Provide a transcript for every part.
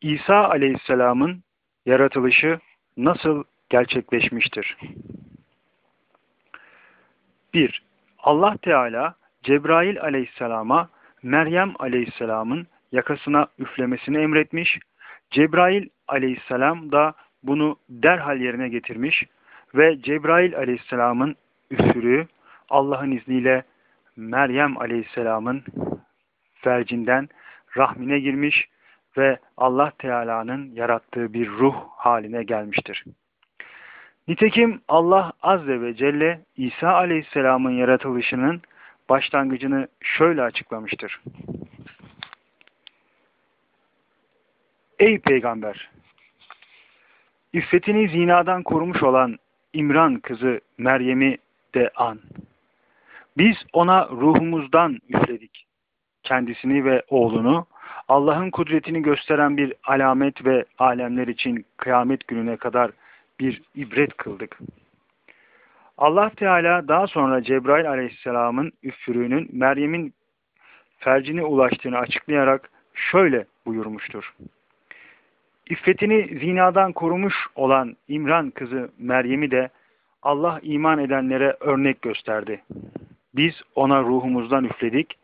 İsa aleyhisselamın yaratılışı nasıl gerçekleşmiştir? 1. Allah Teala Cebrail aleyhisselama Meryem aleyhisselamın yakasına üflemesini emretmiş. Cebrail aleyhisselam da bunu derhal yerine getirmiş ve Cebrail aleyhisselamın üfürüğü Allah'ın izniyle Meryem aleyhisselamın fercinden rahmine girmiş ve Allah Teala'nın yarattığı bir ruh haline gelmiştir. Nitekim Allah Azze ve Celle İsa Aleyhisselam'ın yaratılışının başlangıcını şöyle açıklamıştır. Ey Peygamber! İffetini zinadan korumuş olan İmran kızı Meryem'i de an. Biz ona ruhumuzdan üfledik. Kendisini ve oğlunu Allah'ın kudretini gösteren bir alamet ve alemler için kıyamet gününe kadar bir ibret kıldık. Allah Teala daha sonra Cebrail aleyhisselamın üfürüğünün Meryem'in fercine ulaştığını açıklayarak şöyle buyurmuştur. İffetini zinadan korumuş olan İmran kızı Meryem'i de Allah iman edenlere örnek gösterdi. Biz ona ruhumuzdan üfledik.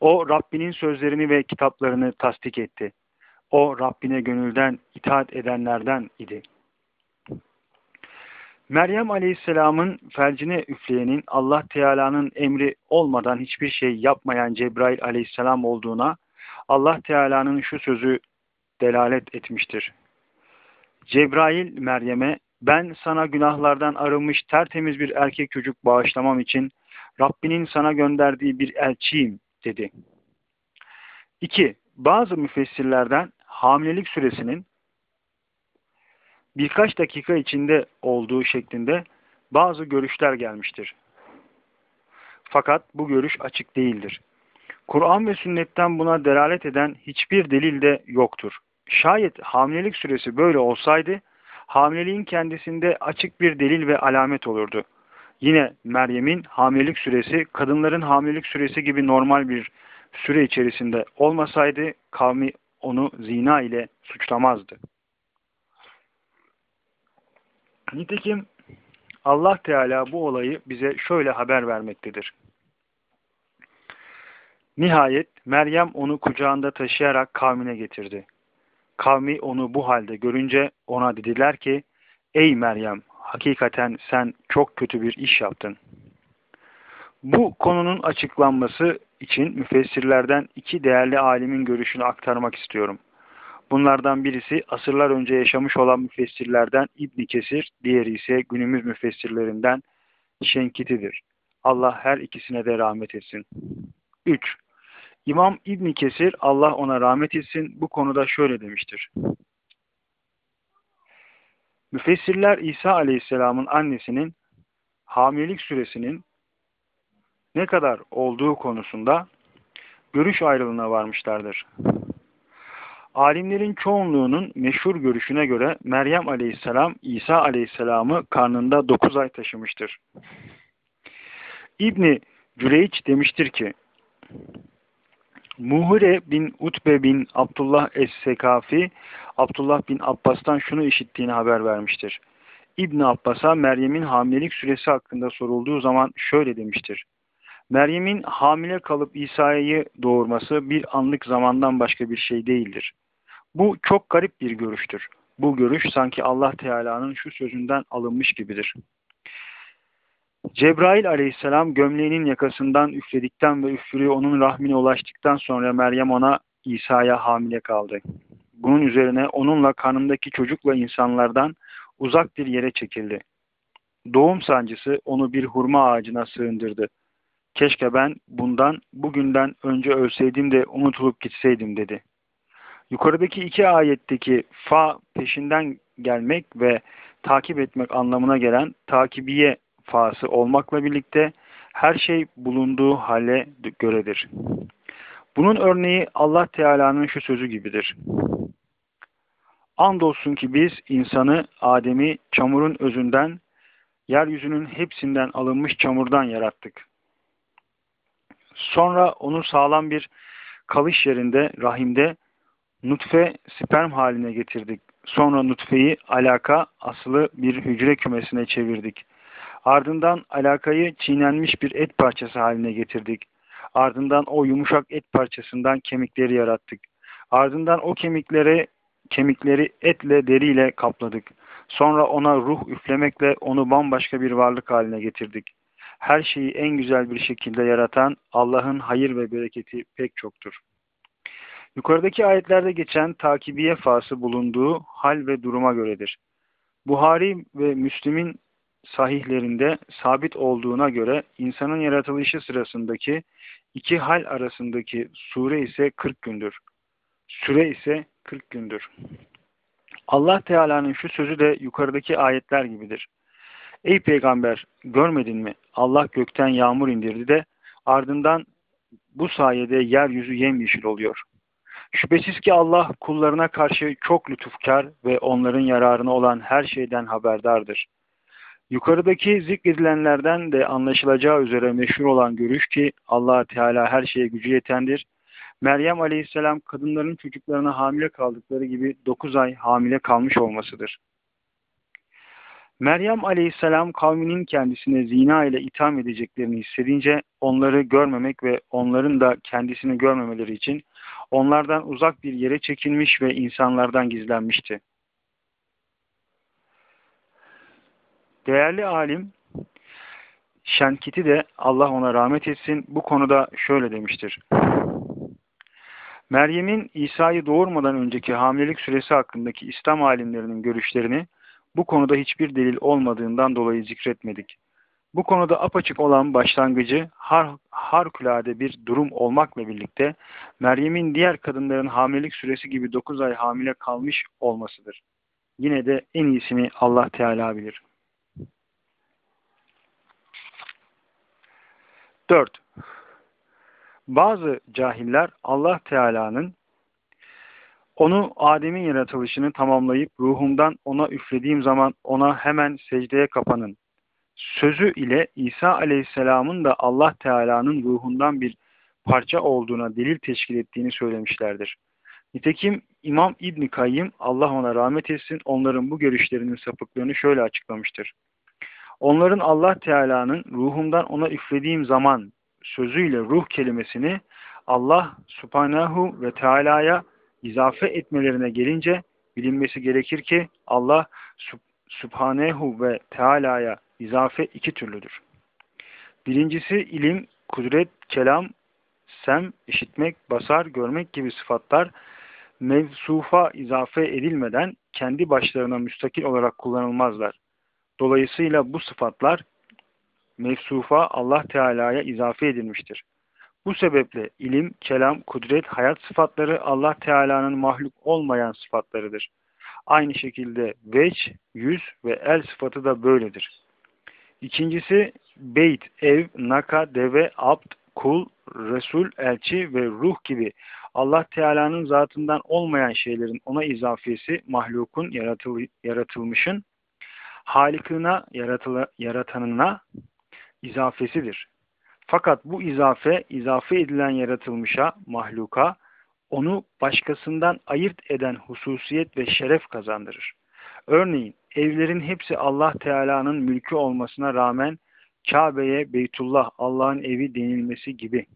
O Rabbinin sözlerini ve kitaplarını tasdik etti. O Rabbine gönülden itaat edenlerden idi. Meryem Aleyhisselam'ın felcine üfleyenin Allah Teala'nın emri olmadan hiçbir şey yapmayan Cebrail Aleyhisselam olduğuna Allah Teala'nın şu sözü delalet etmiştir. Cebrail Meryem'e ben sana günahlardan arınmış tertemiz bir erkek çocuk bağışlamam için Rabbinin sana gönderdiği bir elçiyim dedi. 2. Bazı müfessirlerden hamilelik süresinin birkaç dakika içinde olduğu şeklinde bazı görüşler gelmiştir. Fakat bu görüş açık değildir. Kur'an ve sünnetten buna delalet eden hiçbir delil de yoktur. Şayet hamilelik süresi böyle olsaydı, hamileliğin kendisinde açık bir delil ve alamet olurdu. Yine Meryem'in hamilelik süresi, kadınların hamilelik süresi gibi normal bir süre içerisinde olmasaydı, kavmi onu zina ile suçlamazdı. Nitekim Allah Teala bu olayı bize şöyle haber vermektedir. Nihayet Meryem onu kucağında taşıyarak kavmine getirdi. Kavmi onu bu halde görünce ona dediler ki, Ey Meryem, hakikaten sen çok kötü bir iş yaptın. Bu konunun açıklanması için müfessirlerden iki değerli alimin görüşünü aktarmak istiyorum. Bunlardan birisi asırlar önce yaşamış olan müfessirlerden İbni Kesir, diğeri ise günümüz müfessirlerinden Şenkiti'dir. Allah her ikisine de rahmet etsin. 3. İmam İbni Kesir, Allah ona rahmet etsin, bu konuda şöyle demiştir. Müfessirler İsa Aleyhisselam'ın annesinin hamilelik süresinin ne kadar olduğu konusunda görüş ayrılığına varmışlardır. Alimlerin çoğunluğunun meşhur görüşüne göre Meryem aleyhisselam İsa aleyhisselamı karnında 9 ay taşımıştır. İbni Cüreyç demiştir ki Muhire bin Utbe bin Abdullah Es-Sekafi Abdullah bin Abbas'tan şunu işittiğini haber vermiştir. İbn Abbas'a Meryem'in hamilelik süresi hakkında sorulduğu zaman şöyle demiştir. Meryem'in hamile kalıp İsa'yı doğurması bir anlık zamandan başka bir şey değildir. Bu çok garip bir görüştür. Bu görüş sanki Allah Teala'nın şu sözünden alınmış gibidir. Cebrail aleyhisselam gömleğinin yakasından üfledikten ve üfürüğü onun rahmine ulaştıktan sonra Meryem ona İsa'ya hamile kaldı. Bunun üzerine onunla kanındaki çocukla insanlardan uzak bir yere çekildi. Doğum sancısı onu bir hurma ağacına sığındırdı. Keşke ben bundan bugünden önce ölseydim de unutulup gitseydim dedi. Yukarıdaki iki ayetteki fa peşinden gelmek ve takip etmek anlamına gelen takibiye fası olmakla birlikte her şey bulunduğu hale göredir. Bunun örneği Allah Teala'nın şu sözü gibidir. Andolsun ki biz insanı, Adem'i çamurun özünden, yeryüzünün hepsinden alınmış çamurdan yarattık. Sonra onu sağlam bir kalış yerinde, rahimde nutfe sperm haline getirdik. Sonra nutfeyi alaka asılı bir hücre kümesine çevirdik. Ardından alakayı çiğnenmiş bir et parçası haline getirdik. Ardından o yumuşak et parçasından kemikleri yarattık. Ardından o kemikleri kemikleri etle deriyle kapladık. Sonra ona ruh üflemekle onu bambaşka bir varlık haline getirdik. Her şeyi en güzel bir şekilde yaratan Allah'ın hayır ve bereketi pek çoktur. Yukarıdaki ayetlerde geçen takibiye fası bulunduğu hal ve duruma göredir. Buhari ve Müslim'in sahihlerinde sabit olduğuna göre insanın yaratılışı sırasındaki iki hal arasındaki sure ise 40 gündür. Süre ise 40 gündür. Allah Teala'nın şu sözü de yukarıdaki ayetler gibidir. Ey peygamber görmedin mi? Allah gökten yağmur indirdi de ardından bu sayede yeryüzü yemyeşil oluyor. Şüphesiz ki Allah kullarına karşı çok lütufkar ve onların yararına olan her şeyden haberdardır. Yukarıdaki zikredilenlerden de anlaşılacağı üzere meşhur olan görüş ki allah Teala her şeye gücü yetendir. Meryem aleyhisselam kadınların çocuklarına hamile kaldıkları gibi 9 ay hamile kalmış olmasıdır. Meryem aleyhisselam kavminin kendisine zina ile itham edeceklerini hissedince onları görmemek ve onların da kendisini görmemeleri için onlardan uzak bir yere çekilmiş ve insanlardan gizlenmişti. Değerli alim Şenkit'i de Allah ona rahmet etsin bu konuda şöyle demiştir. Meryem'in İsa'yı doğurmadan önceki hamilelik süresi hakkındaki İslam alimlerinin görüşlerini bu konuda hiçbir delil olmadığından dolayı zikretmedik. Bu konuda apaçık olan başlangıcı har harikulade bir durum olmakla birlikte Meryem'in diğer kadınların hamilelik süresi gibi 9 ay hamile kalmış olmasıdır. Yine de en iyisini Allah Teala bilir. 4. Bazı cahiller Allah Teala'nın onu Adem'in yaratılışını tamamlayıp ruhumdan ona üflediğim zaman ona hemen secdeye kapanın. Sözü ile İsa Aleyhisselam'ın da Allah Teala'nın ruhundan bir parça olduğuna delil teşkil ettiğini söylemişlerdir. Nitekim İmam İbn Kayyim Allah ona rahmet etsin onların bu görüşlerinin sapıklığını şöyle açıklamıştır. Onların Allah Teala'nın ruhumdan ona üflediğim zaman sözüyle ruh kelimesini Allah Subhanahu ve Teala'ya izafe etmelerine gelince bilinmesi gerekir ki Allah Subhanehu ve Teala'ya izafe iki türlüdür. Birincisi ilim, kudret, kelam, sem, işitmek, basar, görmek gibi sıfatlar mevsufa izafe edilmeden kendi başlarına müstakil olarak kullanılmazlar. Dolayısıyla bu sıfatlar mevsufa Allah Teala'ya izafe edilmiştir. Bu sebeple ilim, kelam, kudret, hayat sıfatları Allah Teala'nın mahluk olmayan sıfatlarıdır. Aynı şekilde veç, yüz ve el sıfatı da böyledir. İkincisi beyt, ev, naka, deve, abd, kul, resul, elçi ve ruh gibi Allah Teala'nın zatından olmayan şeylerin ona izafiyesi mahlukun yaratıl yaratılmışın halikına, yaratanına izafesidir. Fakat bu izafe, izafe edilen yaratılmışa, mahluka, onu başkasından ayırt eden hususiyet ve şeref kazandırır. Örneğin evlerin hepsi Allah Teala'nın mülkü olmasına rağmen Kabe'ye Beytullah Allah'ın evi denilmesi gibi.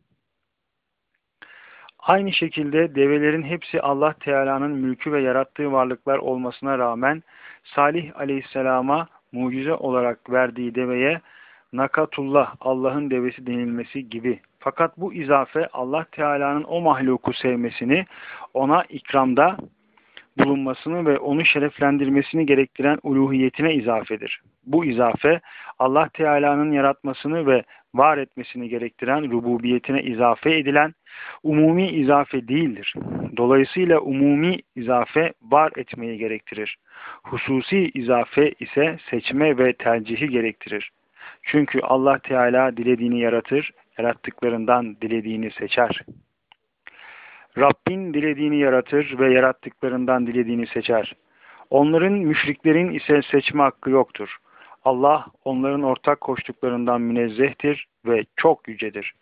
Aynı şekilde develerin hepsi Allah Teala'nın mülkü ve yarattığı varlıklar olmasına rağmen Salih Aleyhisselam'a mucize olarak verdiği deveye nakatullah Allah'ın devesi denilmesi gibi. Fakat bu izafe Allah Teala'nın o mahluku sevmesini, ona ikramda bulunmasını ve onu şereflendirmesini gerektiren uluhiyetine izafedir. Bu izafe Allah Teala'nın yaratmasını ve var etmesini gerektiren rububiyetine izafe edilen umumi izafe değildir. Dolayısıyla umumi izafe var etmeyi gerektirir. Hususi izafe ise seçme ve tercihi gerektirir. Çünkü Allah Teala dilediğini yaratır, yarattıklarından dilediğini seçer. Rabbin dilediğini yaratır ve yarattıklarından dilediğini seçer. Onların müşriklerin ise seçme hakkı yoktur. Allah onların ortak koştuklarından münezzehtir ve çok yücedir.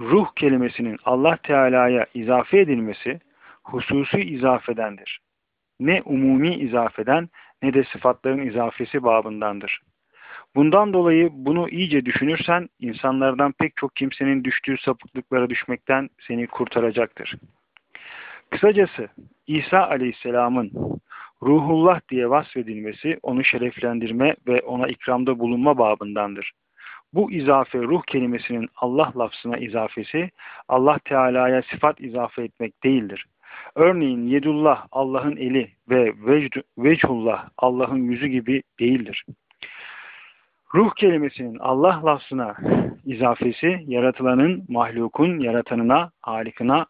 Ruh kelimesinin Allah Teala'ya izafe edilmesi, hususi izafedendir. Ne umumi izafeden ne de sıfatların izafesi babındandır. Bundan dolayı bunu iyice düşünürsen insanlardan pek çok kimsenin düştüğü sapıklıklara düşmekten seni kurtaracaktır. Kısacası İsa Aleyhisselam'ın ruhullah diye vasfedilmesi onu şereflendirme ve ona ikramda bulunma babındandır. Bu izafe ruh kelimesinin Allah lafzına izafesi Allah Teala'ya sıfat izafe etmek değildir. Örneğin yedullah Allah'ın eli ve vechullah Allah'ın yüzü gibi değildir. Ruh kelimesinin Allah lafzına izafesi yaratılanın, mahlukun, yaratanına, halikına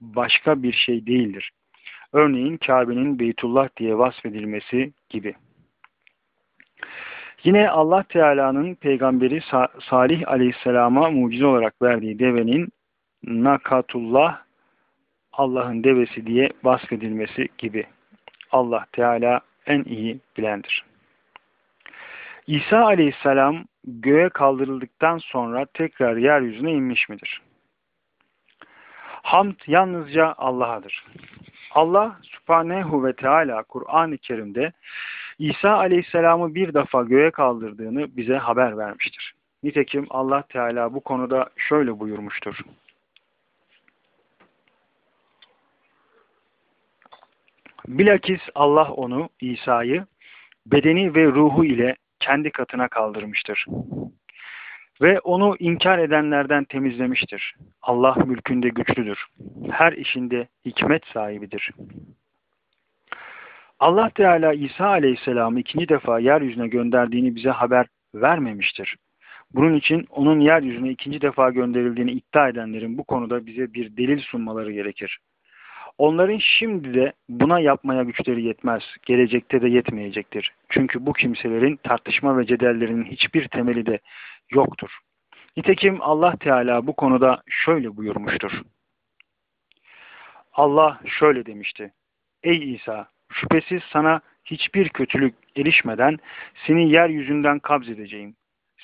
başka bir şey değildir. Örneğin Kabe'nin Beytullah diye vasfedilmesi gibi. Yine Allah Teala'nın peygamberi Salih Aleyhisselam'a mucize olarak verdiği devenin Nakatullah Allah'ın devesi diye vasfedilmesi gibi. Allah Teala en iyi bilendir. İsa Aleyhisselam göğe kaldırıldıktan sonra tekrar yeryüzüne inmiş midir? Hamd yalnızca Allah'adır. Allah subhanehu ve teala Kur'an-ı Kerim'de İsa aleyhisselamı bir defa göğe kaldırdığını bize haber vermiştir. Nitekim Allah Teala bu konuda şöyle buyurmuştur. Bilakis Allah onu, İsa'yı, bedeni ve ruhu ile kendi katına kaldırmıştır. Ve onu inkar edenlerden temizlemiştir. Allah mülkünde güçlüdür. Her işinde hikmet sahibidir. Allah Teala İsa Aleyhisselam'ı ikinci defa yeryüzüne gönderdiğini bize haber vermemiştir. Bunun için onun yeryüzüne ikinci defa gönderildiğini iddia edenlerin bu konuda bize bir delil sunmaları gerekir. Onların şimdi de buna yapmaya güçleri yetmez, gelecekte de yetmeyecektir. Çünkü bu kimselerin tartışma ve cedellerinin hiçbir temeli de yoktur. Nitekim Allah Teala bu konuda şöyle buyurmuştur. Allah şöyle demişti. Ey İsa! Şüphesiz sana hiçbir kötülük erişmeden seni yeryüzünden kabz edeceğim.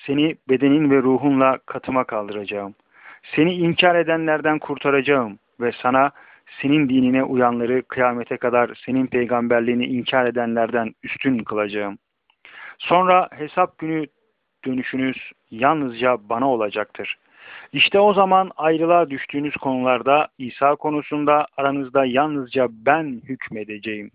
Seni bedenin ve ruhunla katıma kaldıracağım. Seni inkar edenlerden kurtaracağım ve sana senin dinine uyanları kıyamete kadar senin peygamberliğini inkar edenlerden üstün kılacağım. Sonra hesap günü dönüşünüz yalnızca bana olacaktır. İşte o zaman ayrılığa düştüğünüz konularda İsa konusunda aranızda yalnızca ben hükmedeceğim.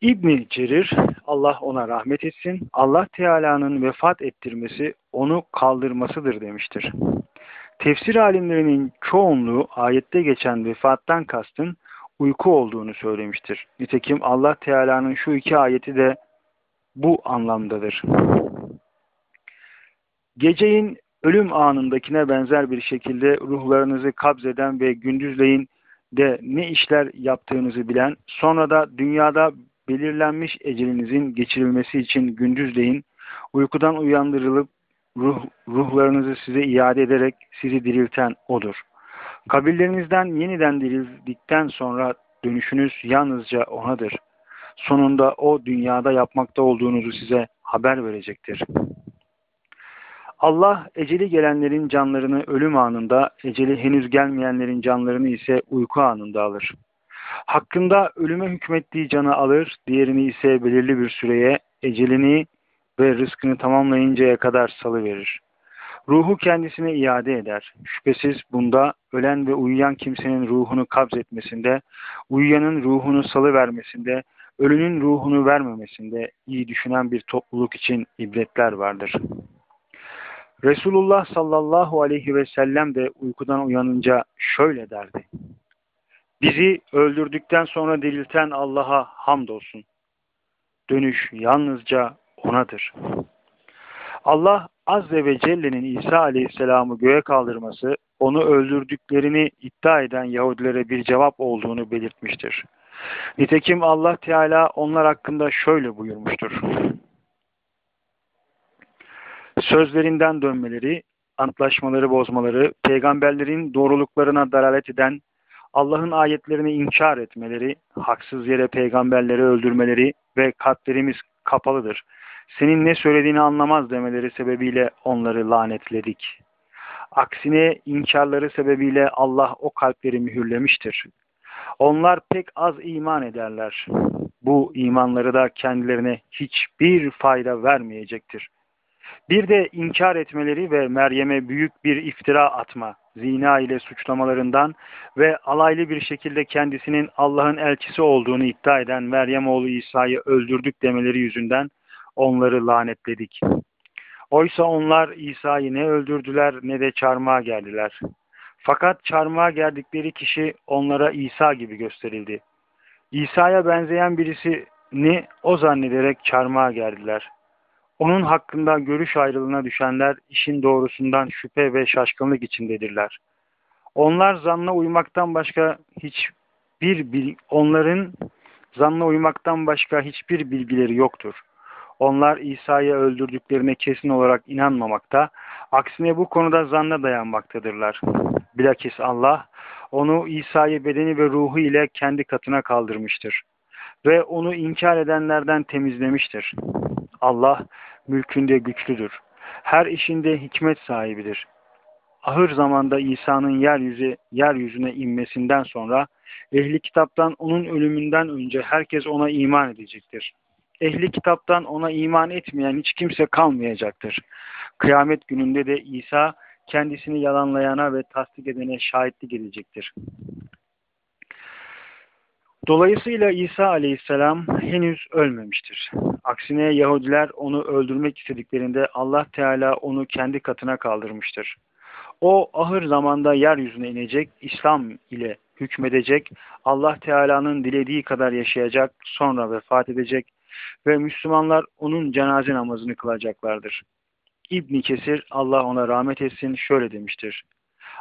İbni Cerir, Allah ona rahmet etsin, Allah Teala'nın vefat ettirmesi onu kaldırmasıdır demiştir. Tefsir alimlerinin çoğunluğu ayette geçen vefattan kastın uyku olduğunu söylemiştir. Nitekim Allah Teala'nın şu iki ayeti de bu anlamdadır. Geceyin ölüm anındakine benzer bir şekilde ruhlarınızı kabzeden ve gündüzleyin de ne işler yaptığınızı bilen, sonra da dünyada belirlenmiş ecelinizin geçirilmesi için gündüzleyin uykudan uyandırılıp ruh, ruhlarınızı size iade ederek sizi dirilten O'dur. Kabirlerinizden yeniden dirildikten sonra dönüşünüz yalnızca O'nadır. Sonunda O dünyada yapmakta olduğunuzu size haber verecektir. Allah eceli gelenlerin canlarını ölüm anında, eceli henüz gelmeyenlerin canlarını ise uyku anında alır. Hakkında ölüme hükmettiği canı alır, diğerini ise belirli bir süreye ecelini ve rızkını tamamlayıncaya kadar salıverir. Ruhu kendisine iade eder. Şüphesiz bunda ölen ve uyuyan kimsenin ruhunu kabz etmesinde, uyuyanın ruhunu salıvermesinde, ölünün ruhunu vermemesinde iyi düşünen bir topluluk için ibretler vardır. Resulullah sallallahu aleyhi ve sellem de uykudan uyanınca şöyle derdi. Bizi öldürdükten sonra dirilten Allah'a hamdolsun. Dönüş yalnızca O'nadır. Allah Azze ve Celle'nin İsa Aleyhisselam'ı göğe kaldırması, onu öldürdüklerini iddia eden Yahudilere bir cevap olduğunu belirtmiştir. Nitekim Allah Teala onlar hakkında şöyle buyurmuştur. Sözlerinden dönmeleri, antlaşmaları bozmaları, peygamberlerin doğruluklarına dalalet eden, Allah'ın ayetlerini inkar etmeleri, haksız yere peygamberleri öldürmeleri ve kalplerimiz kapalıdır. Senin ne söylediğini anlamaz demeleri sebebiyle onları lanetledik. Aksine inkarları sebebiyle Allah o kalpleri mühürlemiştir. Onlar pek az iman ederler. Bu imanları da kendilerine hiçbir fayda vermeyecektir. Bir de inkar etmeleri ve Meryem'e büyük bir iftira atma, zina ile suçlamalarından ve alaylı bir şekilde kendisinin Allah'ın elçisi olduğunu iddia eden Meryem oğlu İsa'yı öldürdük demeleri yüzünden onları lanetledik. Oysa onlar İsa'yı ne öldürdüler ne de çarmıha geldiler. Fakat çarmıha geldikleri kişi onlara İsa gibi gösterildi. İsa'ya benzeyen birisini o zannederek çarmıha geldiler. Onun hakkında görüş ayrılığına düşenler işin doğrusundan şüphe ve şaşkınlık içindedirler. Onlar zanna uymaktan başka hiçbir onların zanna uymaktan başka hiçbir bilgileri yoktur. Onlar İsa'yı öldürdüklerine kesin olarak inanmamakta, aksine bu konuda zanna dayanmaktadırlar. Bilakis Allah onu İsa'yı bedeni ve ruhu ile kendi katına kaldırmıştır ve onu inkar edenlerden temizlemiştir. Allah mülkünde güçlüdür. Her işinde hikmet sahibidir. Ahır zamanda İsa'nın yeryüzü, yeryüzüne inmesinden sonra ehli kitaptan onun ölümünden önce herkes ona iman edecektir. Ehli kitaptan ona iman etmeyen hiç kimse kalmayacaktır. Kıyamet gününde de İsa kendisini yalanlayana ve tasdik edene şahitlik edecektir. Dolayısıyla İsa aleyhisselam henüz ölmemiştir. Aksine Yahudiler onu öldürmek istediklerinde Allah Teala onu kendi katına kaldırmıştır. O ahır zamanda yeryüzüne inecek, İslam ile hükmedecek, Allah Teala'nın dilediği kadar yaşayacak, sonra vefat edecek ve Müslümanlar onun cenaze namazını kılacaklardır. İbn Kesir, Allah ona rahmet etsin, şöyle demiştir.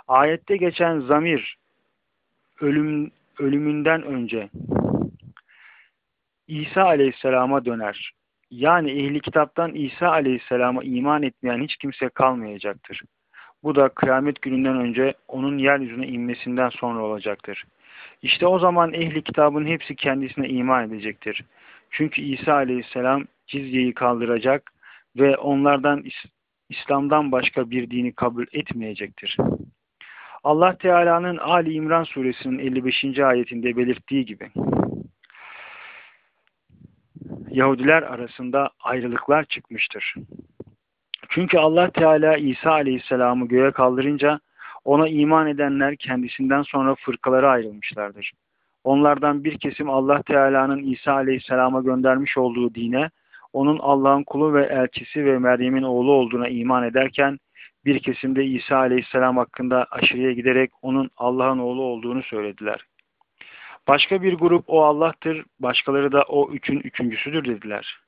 Ayette geçen zamir, ölüm, ölümünden önce İsa aleyhisselama döner. Yani ehli kitaptan İsa aleyhisselama iman etmeyen hiç kimse kalmayacaktır. Bu da kıyamet gününden önce onun yeryüzüne inmesinden sonra olacaktır. İşte o zaman ehli kitabın hepsi kendisine iman edecektir. Çünkü İsa aleyhisselam cizyeyi kaldıracak ve onlardan İslam'dan başka bir dini kabul etmeyecektir. Allah Teala'nın Ali İmran suresinin 55. ayetinde belirttiği gibi Yahudiler arasında ayrılıklar çıkmıştır. Çünkü Allah Teala İsa Aleyhisselam'ı göğe kaldırınca ona iman edenler kendisinden sonra fırkalara ayrılmışlardır. Onlardan bir kesim Allah Teala'nın İsa Aleyhisselam'a göndermiş olduğu dine, onun Allah'ın kulu ve elçisi ve Meryem'in oğlu olduğuna iman ederken, bir kesimde İsa Aleyhisselam hakkında aşırıya giderek onun Allah'ın oğlu olduğunu söylediler. Başka bir grup o Allah'tır, başkaları da o üçün üçüncüsüdür dediler.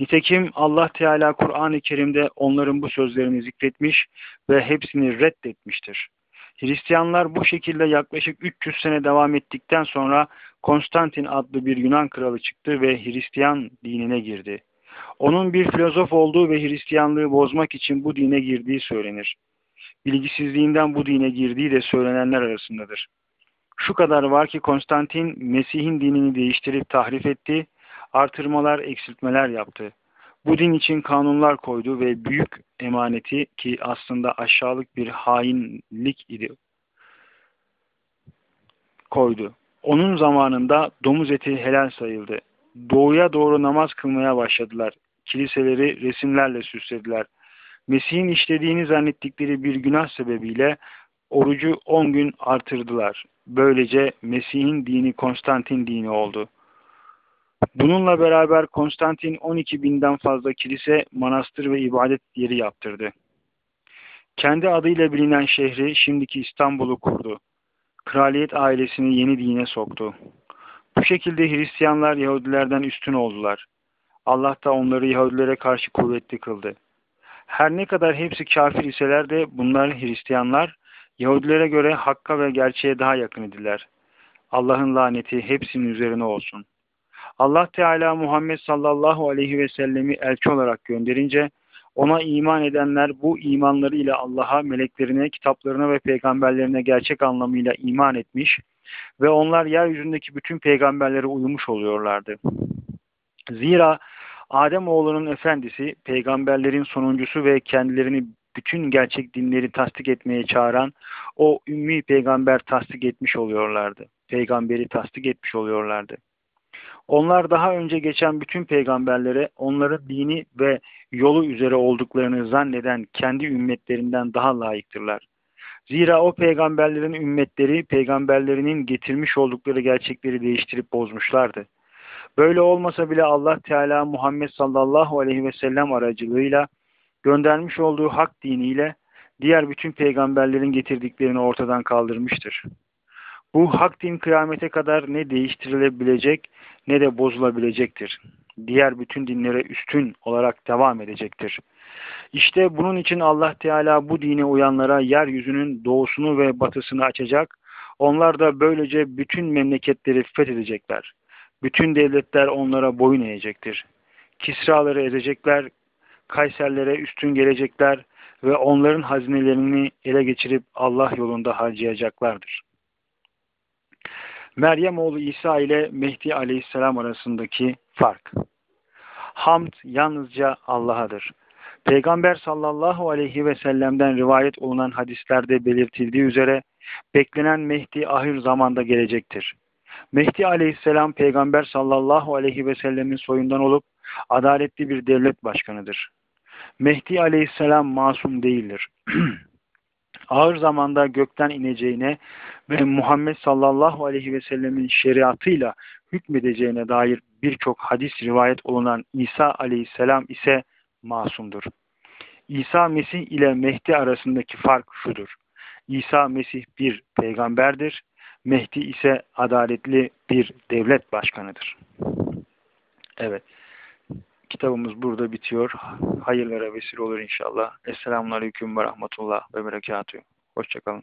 Nitekim Allah Teala Kur'an-ı Kerim'de onların bu sözlerini zikretmiş ve hepsini reddetmiştir. Hristiyanlar bu şekilde yaklaşık 300 sene devam ettikten sonra Konstantin adlı bir Yunan kralı çıktı ve Hristiyan dinine girdi. Onun bir filozof olduğu ve Hristiyanlığı bozmak için bu dine girdiği söylenir. Bilgisizliğinden bu dine girdiği de söylenenler arasındadır. Şu kadar var ki Konstantin Mesih'in dinini değiştirip tahrif etti, artırmalar, eksiltmeler yaptı. Bu din için kanunlar koydu ve büyük emaneti ki aslında aşağılık bir hainlik idi koydu. Onun zamanında domuz eti helal sayıldı. Doğuya doğru namaz kılmaya başladılar. Kiliseleri resimlerle süslediler. Mesih'in işlediğini zannettikleri bir günah sebebiyle orucu 10 gün artırdılar. Böylece Mesih'in dini Konstantin dini oldu. Bununla beraber Konstantin 12 binden fazla kilise, manastır ve ibadet yeri yaptırdı. Kendi adıyla bilinen şehri şimdiki İstanbul'u kurdu. Kraliyet ailesini yeni dine soktu. Bu şekilde Hristiyanlar Yahudilerden üstün oldular. Allah da onları Yahudilere karşı kuvvetli kıldı. Her ne kadar hepsi kafir iseler de bunlar Hristiyanlar Yahudilere göre hakka ve gerçeğe daha yakın idiler. Allah'ın laneti hepsinin üzerine olsun. Allah Teala Muhammed sallallahu aleyhi ve sellemi elçi olarak gönderince ona iman edenler bu imanları ile Allah'a, meleklerine, kitaplarına ve peygamberlerine gerçek anlamıyla iman etmiş ve onlar yeryüzündeki bütün peygamberlere uymuş oluyorlardı. Zira Adem oğlunun efendisi, peygamberlerin sonuncusu ve kendilerini bütün gerçek dinleri tasdik etmeye çağıran o ümmi peygamber tasdik etmiş oluyorlardı. Peygamberi tasdik etmiş oluyorlardı. Onlar daha önce geçen bütün peygamberlere onların dini ve yolu üzere olduklarını zanneden kendi ümmetlerinden daha layıktırlar. Zira o peygamberlerin ümmetleri peygamberlerinin getirmiş oldukları gerçekleri değiştirip bozmuşlardı. Böyle olmasa bile Allah Teala Muhammed sallallahu aleyhi ve sellem aracılığıyla göndermiş olduğu hak diniyle diğer bütün peygamberlerin getirdiklerini ortadan kaldırmıştır. Bu hak din kıyamete kadar ne değiştirilebilecek ne de bozulabilecektir. Diğer bütün dinlere üstün olarak devam edecektir. İşte bunun için Allah Teala bu dine uyanlara yeryüzünün doğusunu ve batısını açacak. Onlar da böylece bütün memleketleri fethedecekler. Bütün devletler onlara boyun eğecektir. Kisraları ezecekler, Kayserlere üstün gelecekler ve onların hazinelerini ele geçirip Allah yolunda harcayacaklardır. Meryem oğlu İsa ile Mehdi aleyhisselam arasındaki fark. Hamd yalnızca Allah'adır. Peygamber sallallahu aleyhi ve sellem'den rivayet olunan hadislerde belirtildiği üzere beklenen Mehdi ahir zamanda gelecektir. Mehdi aleyhisselam peygamber sallallahu aleyhi ve sellemin soyundan olup adaletli bir devlet başkanıdır. Mehdi aleyhisselam masum değildir. Ağır zamanda gökten ineceğine ve Muhammed sallallahu aleyhi ve sellemin şeriatıyla hükmedeceğine dair birçok hadis rivayet olunan İsa aleyhisselam ise masumdur. İsa Mesih ile Mehdi arasındaki fark şudur. İsa Mesih bir peygamberdir. Mehdi ise adaletli bir devlet başkanıdır. Evet. Kitabımız burada bitiyor. Hayırlara vesile olur inşallah. Esselamun Aleyküm ve Rahmetullah ve Berekatühü. Hoşçakalın.